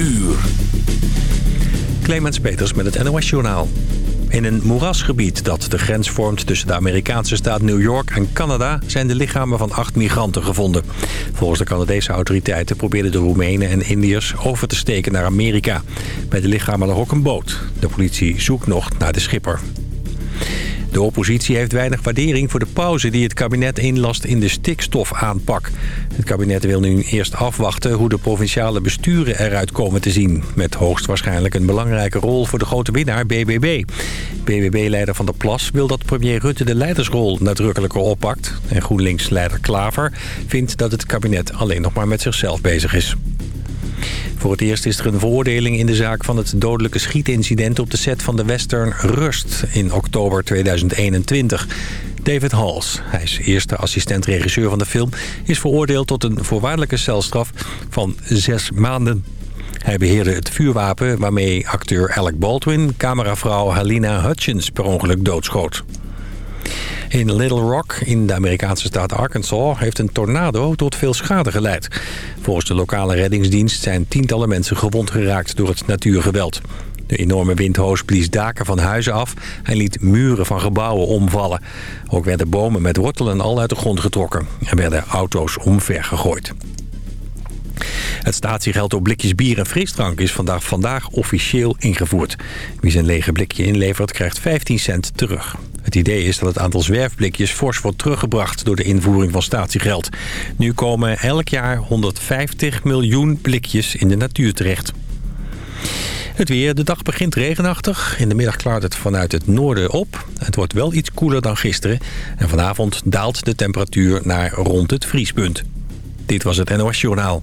uur. Clemens Peters met het NOS Journaal. In een moerasgebied dat de grens vormt tussen de Amerikaanse staat New York en Canada... zijn de lichamen van acht migranten gevonden. Volgens de Canadese autoriteiten probeerden de Roemenen en Indiërs over te steken naar Amerika. Bij de lichamen lag ook een boot. De politie zoekt nog naar de schipper. De oppositie heeft weinig waardering voor de pauze die het kabinet inlast in de stikstofaanpak. Het kabinet wil nu eerst afwachten hoe de provinciale besturen eruit komen te zien. Met hoogstwaarschijnlijk een belangrijke rol voor de grote winnaar BBB. BBB-leider Van der Plas wil dat premier Rutte de leidersrol nadrukkelijker oppakt. En GroenLinks-leider Klaver vindt dat het kabinet alleen nog maar met zichzelf bezig is. Voor het eerst is er een veroordeling in de zaak van het dodelijke schietincident op de set van de western Rust in oktober 2021. David Hals, hij is eerste assistent-regisseur van de film... is veroordeeld tot een voorwaardelijke celstraf van zes maanden. Hij beheerde het vuurwapen waarmee acteur Alec Baldwin... cameravrouw Halina Hutchins per ongeluk doodschoot. In Little Rock in de Amerikaanse staat Arkansas heeft een tornado tot veel schade geleid. Volgens de lokale reddingsdienst zijn tientallen mensen gewond geraakt door het natuurgeweld. De enorme windhoos blies daken van huizen af en liet muren van gebouwen omvallen. Ook werden bomen met wortelen al uit de grond getrokken en werden auto's omver gegooid. Het statiegeld op blikjes bier en frisdrank is vandaag, vandaag officieel ingevoerd. Wie zijn lege blikje inlevert krijgt 15 cent terug. Het idee is dat het aantal zwerfblikjes fors wordt teruggebracht door de invoering van statiegeld. Nu komen elk jaar 150 miljoen blikjes in de natuur terecht. Het weer. De dag begint regenachtig. In de middag klaart het vanuit het noorden op. Het wordt wel iets koeler dan gisteren. En vanavond daalt de temperatuur naar rond het vriespunt. Dit was het NOS Journaal.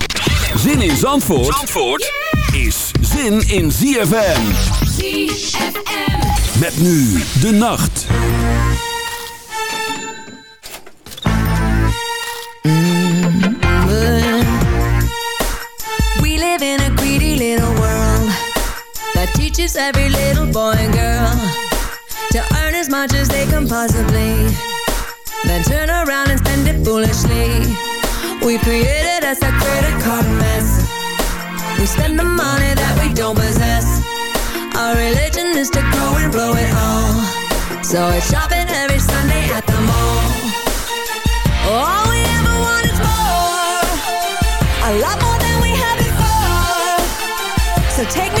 Zin in Zandvoort, Zandvoort is zin in ZFM. ZFM. Met nu de nacht. We live in a greedy little world that teaches every little boy and girl to earn as much as they can possibly, then turn around and spend it foolishly. We created us a credit card mess. We spend the money that we don't possess. Our religion is to go and blow it all. So it's shopping every Sunday at the mall. All we ever want is more. A lot more than we had before. So take me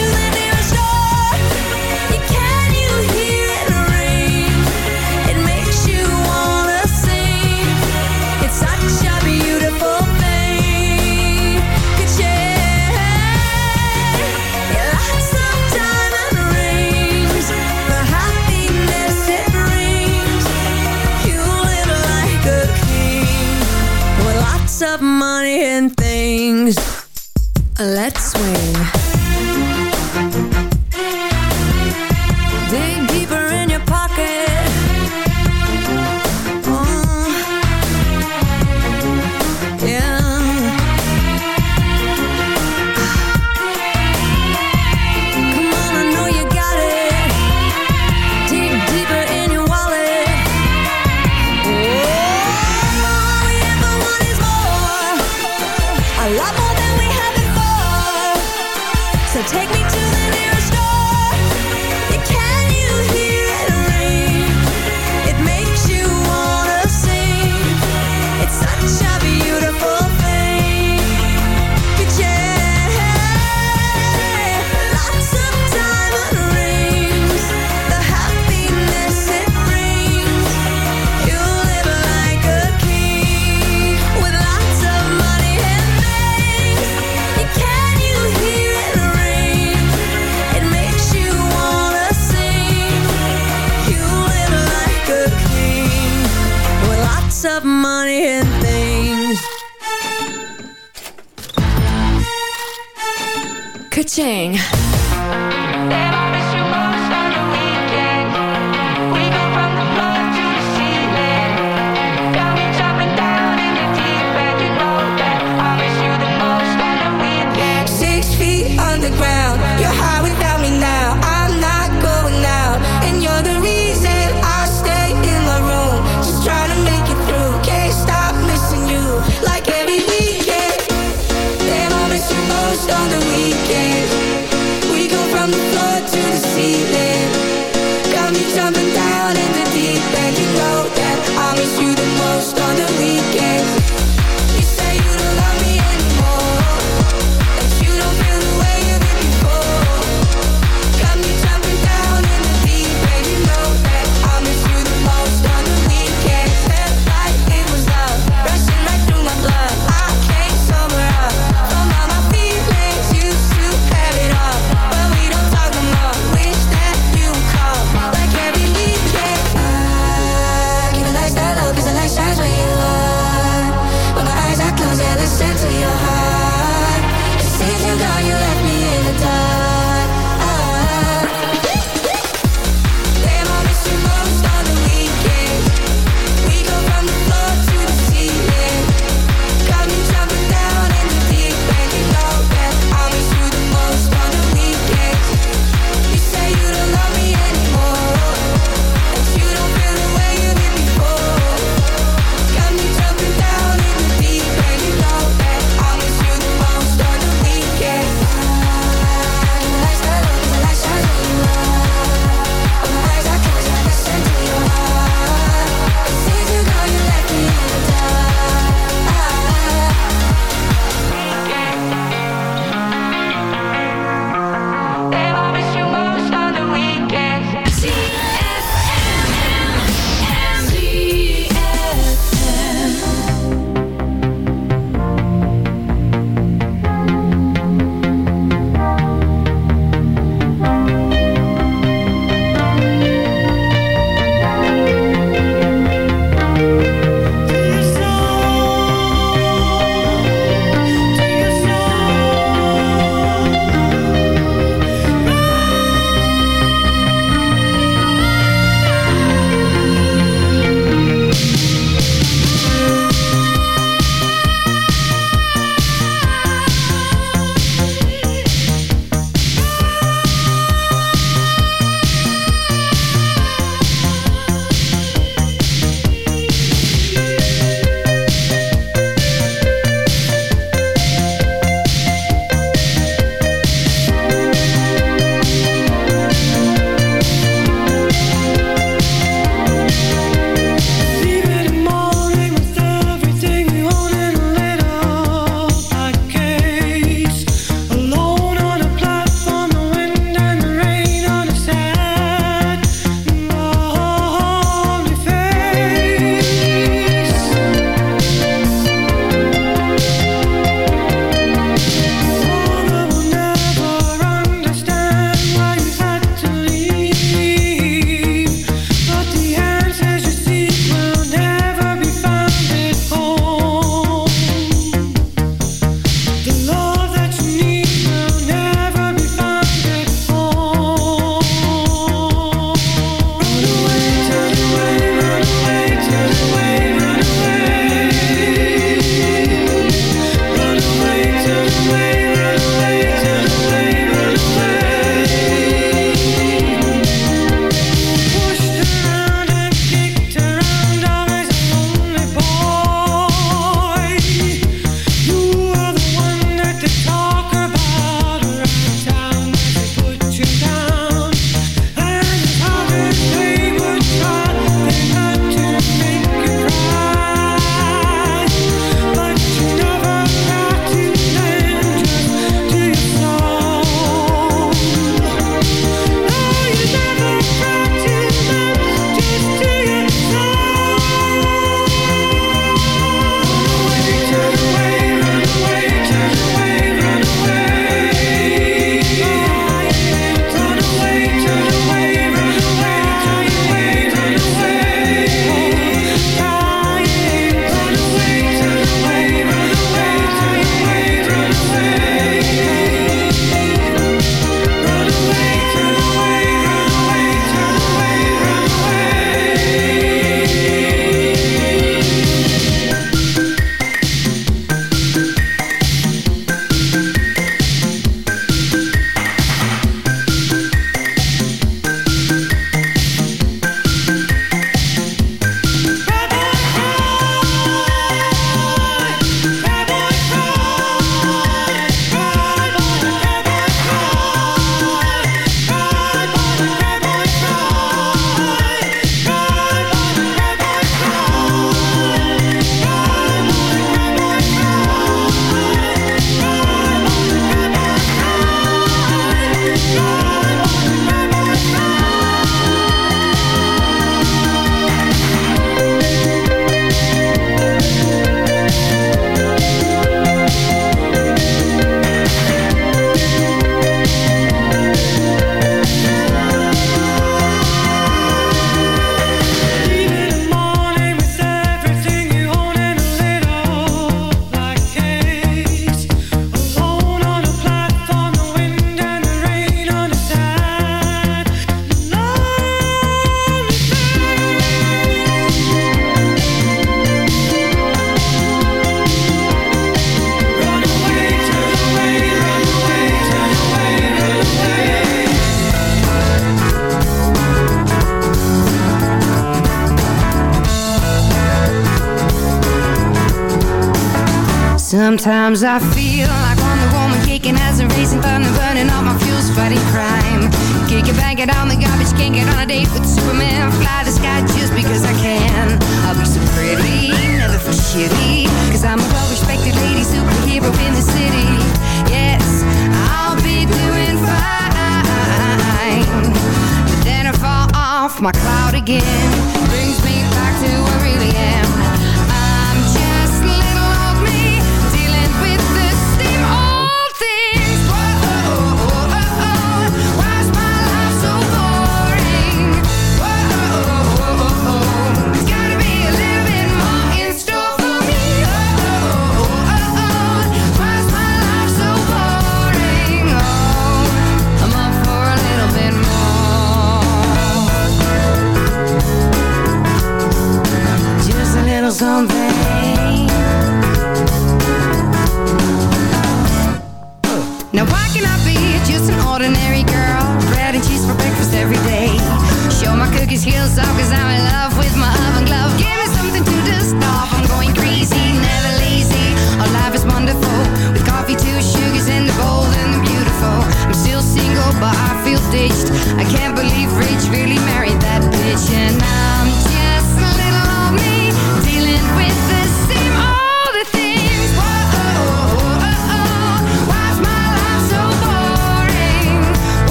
of money and things. Let's swing. Lots of money and things. Ka-ching. Sometimes I feel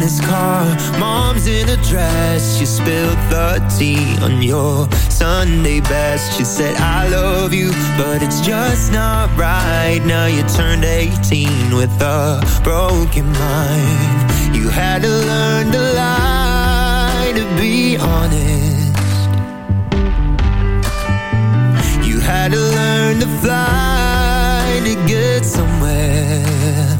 in his car, mom's in a dress. She spilled the tea on your Sunday best. She said, I love you, but it's just not right. Now you turned 18 with a broken mind. You had to learn to lie to be honest. You had to learn to fly to get somewhere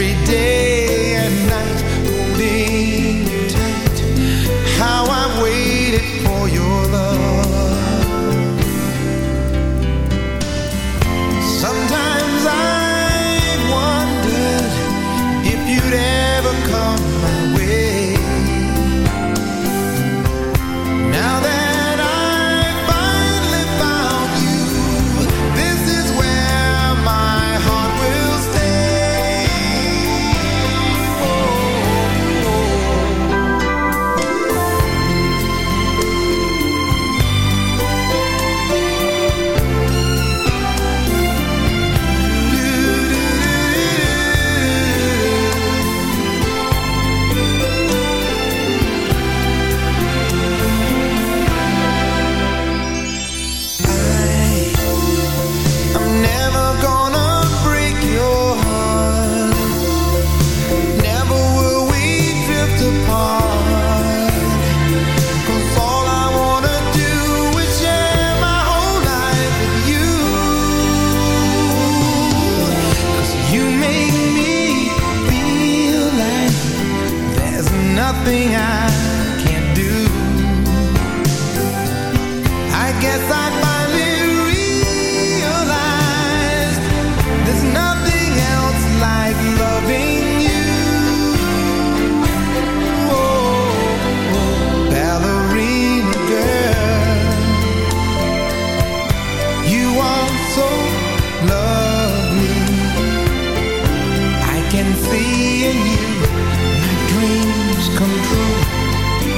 every day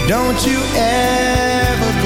Don't you ever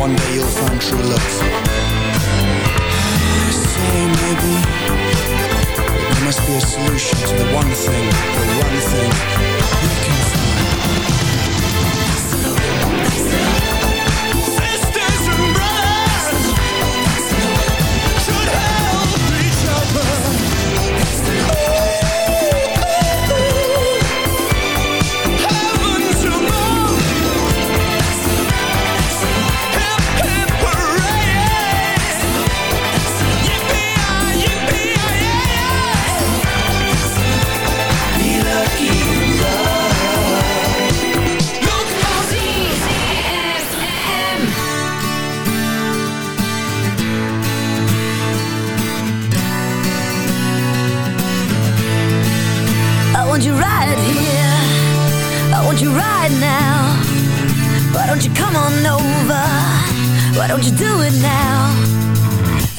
one day you'll find true love. Say, maybe there must be a solution to the one thing The one thing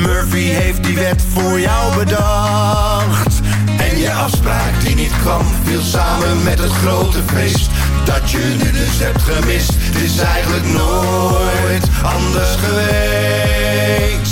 Murphy heeft die wet voor jou bedacht. En je afspraak die niet kwam, viel samen met het grote feest. Dat je nu dus hebt gemist, is eigenlijk nooit anders geweest.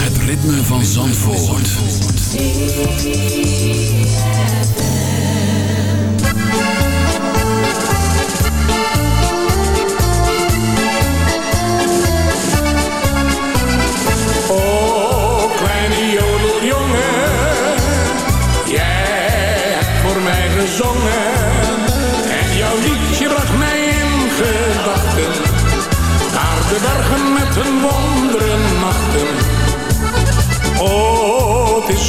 Het ritme van Zandvoort.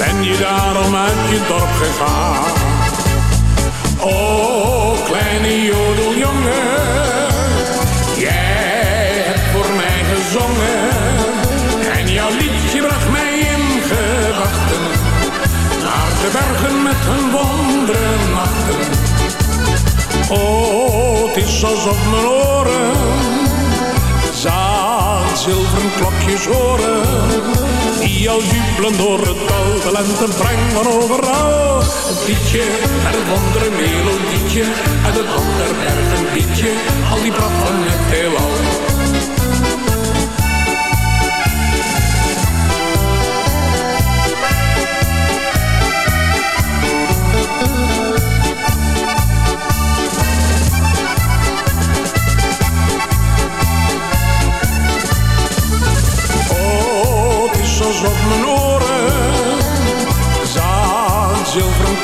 Ben je daarom uit je dorp gegaan? Oh, kleine jodeljongen, jij hebt voor mij gezongen. En jouw liedje bracht mij in gedachten. Naar de bergen met hun wonderen Oh, het is alsof mijn oren Die al jubelen door het dal, de lente van overal. Een liedje en een andere melodietje, en een ander berg een liedje, al die pracht van het heelal.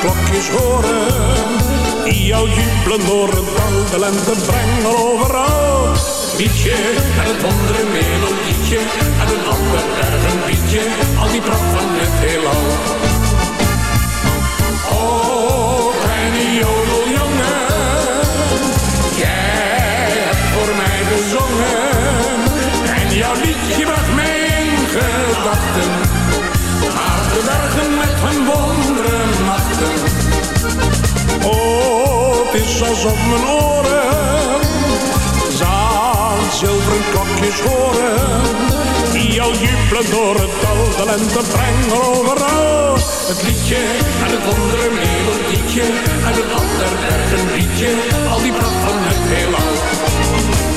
Klokjes horen. Die jou jubelen door het dal, de lente brengen overal. Liedje en het andere melodietje en een ander berg een liedje. Al die pracht van het heelal. Kleine jodeljongen, jij hebt voor mij gezongen. En jouw liedje bracht mij in gedachten. Is alsof mijn oren zaan zilveren klokjes horen. Die jou jubelen door het dal, de lente brengen overal. Het liedje en het andere melodietje en het ander berg een liedje. Al die pracht van het heelal.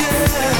yeah.